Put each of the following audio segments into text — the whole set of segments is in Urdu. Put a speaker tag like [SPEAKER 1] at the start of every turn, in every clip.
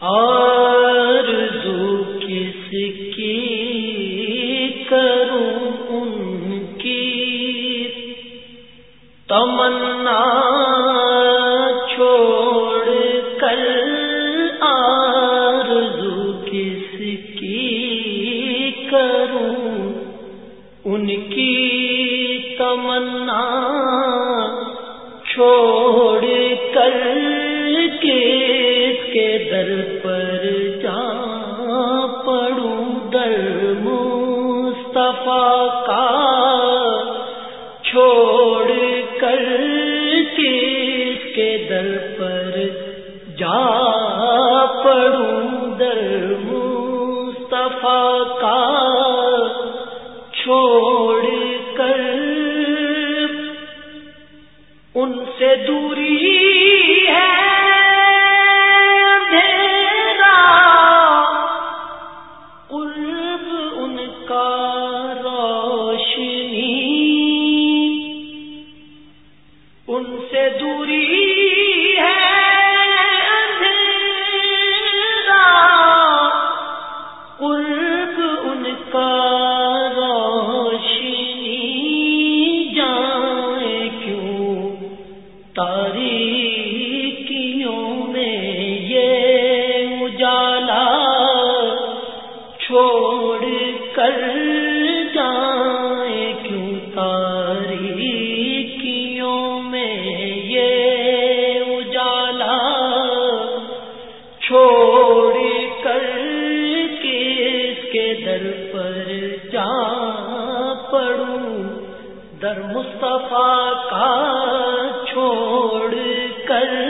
[SPEAKER 1] آرزو ان کی تمنا چھوڑ کر آرزو کس ان کی تمنا چھوڑ کر در پر جا پڑوں در مصطفیٰ کا کا ان سے دوری ہے قرب ان کا روشنی جائے کیوں؟ تاریخ کر جائیں کیوں تاریکیوں میں یہ اجالا چھوڑ کر کس کے در پر جا پڑوں؟ در مصطفیٰ کا چھوڑ کر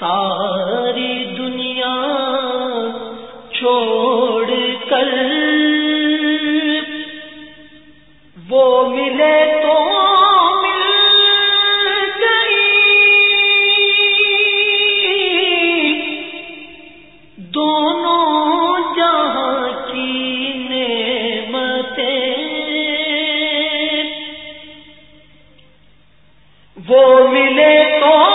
[SPEAKER 1] ساری دنیا چھوڑ کر وہ ملے تو مل گئی۔ دونوں جہاں کی نعمتیں وہ ملے تو